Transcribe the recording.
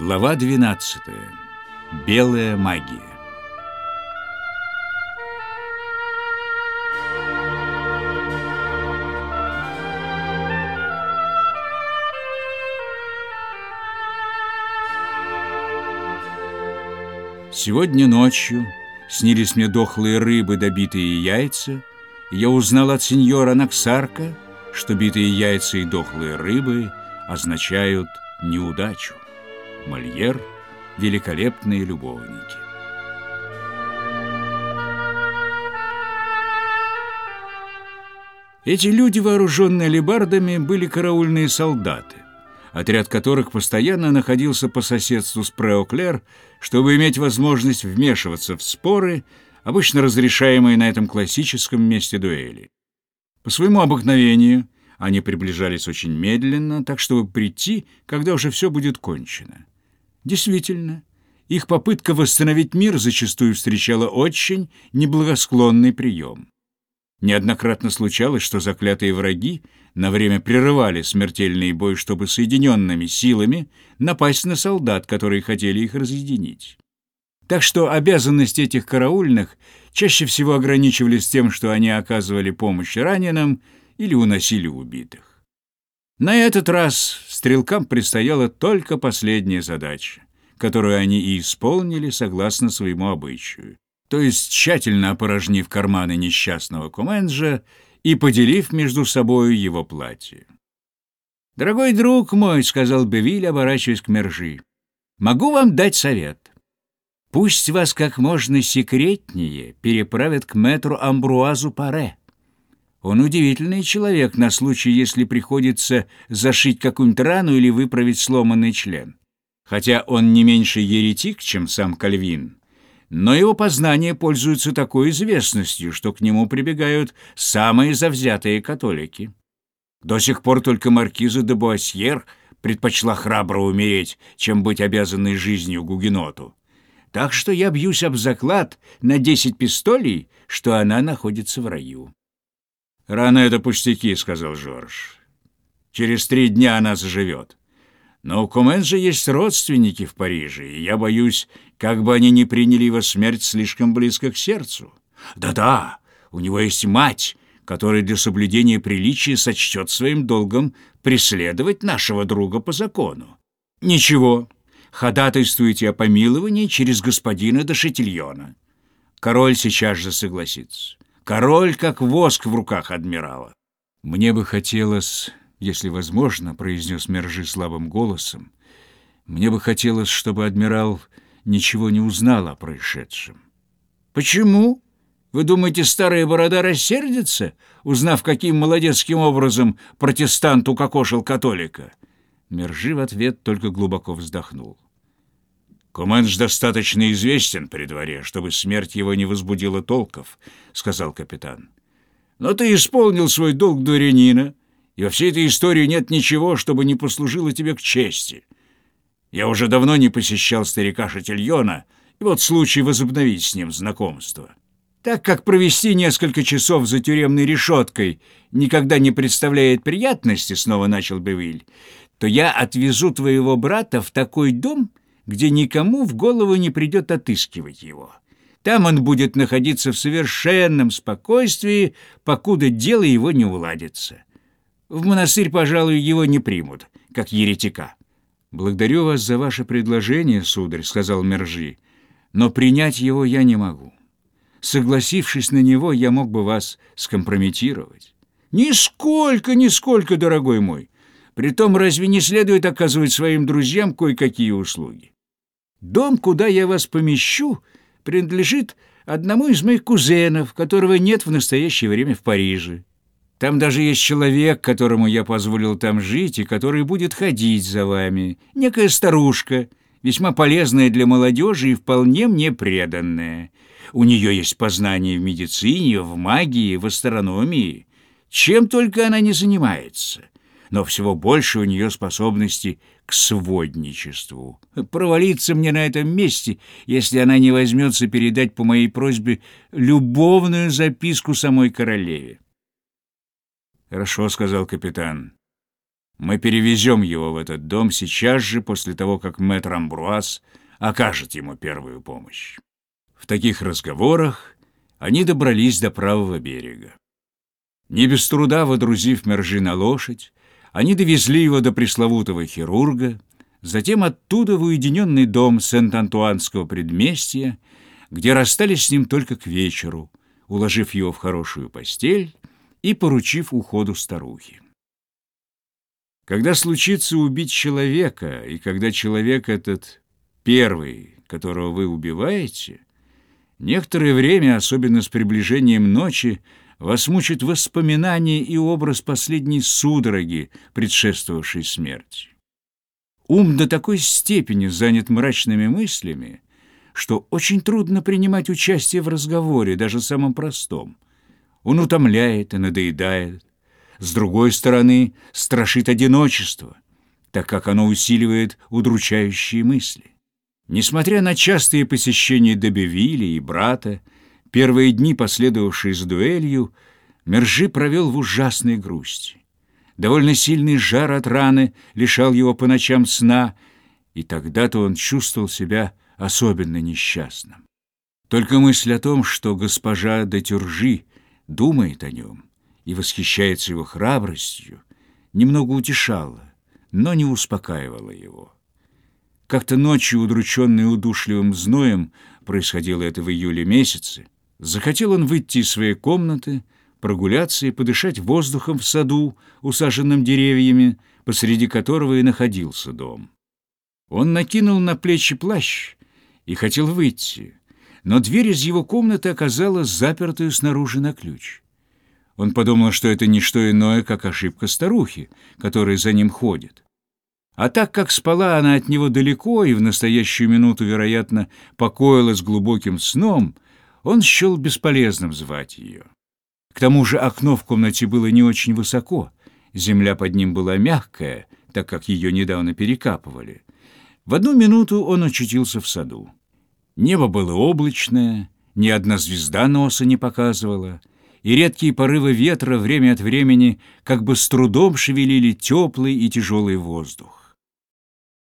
Глава 12. Белая магия. Сегодня ночью снились мне дохлые рыбы, добитые яйца, и я узнал от сеньора Наксарка, что битые яйца и дохлые рыбы означают неудачу. Мольер «Великолепные любовники». Эти люди, вооруженные лебардами, были караульные солдаты, отряд которых постоянно находился по соседству с Преоклер, чтобы иметь возможность вмешиваться в споры, обычно разрешаемые на этом классическом месте дуэли. По своему обыкновению они приближались очень медленно, так чтобы прийти, когда уже все будет кончено. Действительно, их попытка восстановить мир зачастую встречала очень неблагосклонный прием. Неоднократно случалось, что заклятые враги на время прерывали смертельный бой, чтобы соединенными силами напасть на солдат, которые хотели их разъединить. Так что обязанности этих караульных чаще всего ограничивались тем, что они оказывали помощь раненым или уносили убитых. На этот раз стрелкам предстояла только последняя задача, которую они и исполнили согласно своему обычаю, то есть тщательно опорожнив карманы несчастного Куменджа и поделив между собою его платье. «Дорогой друг мой», — сказал Бевиль, оборачиваясь к Мержи, — «могу вам дать совет. Пусть вас как можно секретнее переправят к мэтру Амбруазу Паре. Он удивительный человек на случай, если приходится зашить какую-нибудь рану или выправить сломанный член. Хотя он не меньше еретик, чем сам Кальвин, но его познания пользуются такой известностью, что к нему прибегают самые завзятые католики. До сих пор только маркиза де Буасьер предпочла храбро умереть, чем быть обязанной жизнью гугеноту. Так что я бьюсь об заклад на десять пистолей, что она находится в раю. «Рано это пустяки», — сказал Жорж. «Через три дня она заживет. Но у Кумен есть родственники в Париже, и я боюсь, как бы они не приняли его смерть слишком близко к сердцу. Да-да, у него есть мать, которая для соблюдения приличия сочтет своим долгом преследовать нашего друга по закону. Ничего, ходатайствуйте о помиловании через господина де Шетильона. Король сейчас же согласится. Король как воск в руках адмирала. «Мне бы хотелось, если возможно, — произнес Мержи слабым голосом, — мне бы хотелось, чтобы адмирал ничего не узнал о происшедшем». «Почему? Вы думаете, старая борода рассердится, узнав, каким молодецким образом протестант укокошил католика?» Мержи в ответ только глубоко вздохнул. «Кумендж достаточно известен при дворе, чтобы смерть его не возбудила толков», — сказал капитан. «Но ты исполнил свой долг дворянина, и во всей этой истории нет ничего, чтобы не послужило тебе к чести. Я уже давно не посещал старика Шатильона, и вот случай возобновить с ним знакомство. Так как провести несколько часов за тюремной решеткой никогда не представляет приятности, — снова начал Бевиль, — то я отвезу твоего брата в такой дом, — где никому в голову не придет отыскивать его. Там он будет находиться в совершенном спокойствии, покуда дело его не уладится. В монастырь, пожалуй, его не примут, как еретика. «Благодарю вас за ваше предложение, сударь», — сказал Мержи, «но принять его я не могу. Согласившись на него, я мог бы вас скомпрометировать». «Нисколько, нисколько, дорогой мой. Притом, разве не следует оказывать своим друзьям кое-какие услуги? Дом, куда я вас помещу, принадлежит одному из моих кузенов, которого нет в настоящее время в Париже. Там даже есть человек, которому я позволил там жить и который будет ходить за вами. Некая старушка, весьма полезная для молодежи и вполне мне преданная. У нее есть познания в медицине, в магии, в астрономии. Чем только она не занимается но всего больше у нее способности к сводничеству. Провалиться мне на этом месте, если она не возьмется передать по моей просьбе любовную записку самой королеве. «Хорошо», — сказал капитан. Мы перевезем его в этот дом сейчас же, после того, как мэтр Амбруаз окажет ему первую помощь. В таких разговорах они добрались до правого берега. Не без труда водрузив Мержи на лошадь, они довезли его до пресловутого хирурга, затем оттуда в уединенный дом Сент-Антуанского предместья, где расстались с ним только к вечеру, уложив его в хорошую постель и поручив уходу старухи. Когда случится убить человека, и когда человек этот первый, которого вы убиваете, некоторое время, особенно с приближением ночи, вас мучит воспоминание и образ последней судороги, предшествовавшей смерти. Ум до такой степени занят мрачными мыслями, что очень трудно принимать участие в разговоре, даже самом простом. Он утомляет и надоедает, с другой стороны, страшит одиночество, так как оно усиливает удручающие мысли. Несмотря на частые посещения Добевиля и брата, первые дни, последовавшие за дуэлью, Мержи провел в ужасной грусти. Довольно сильный жар от раны лишал его по ночам сна, и тогда-то он чувствовал себя особенно несчастным. Только мысль о том, что госпожа де Тюржи думает о нем, и восхищается его храбростью, немного утешала, но не успокаивала его. Как-то ночью, удрученный удушливым зноем, происходило это в июле месяце, захотел он выйти из своей комнаты, прогуляться и подышать воздухом в саду, усаженном деревьями, посреди которого и находился дом. Он накинул на плечи плащ и хотел выйти, но дверь из его комнаты оказалась запертую снаружи на ключ. Он подумал, что это не что иное, как ошибка старухи, которая за ним ходит. А так как спала она от него далеко и в настоящую минуту, вероятно, покоилась глубоким сном, он счел бесполезным звать ее. К тому же окно в комнате было не очень высоко, земля под ним была мягкая, так как ее недавно перекапывали. В одну минуту он очутился в саду. Небо было облачное, ни одна звезда носа не показывала, и редкие порывы ветра время от времени как бы с трудом шевелили теплый и тяжелый воздух.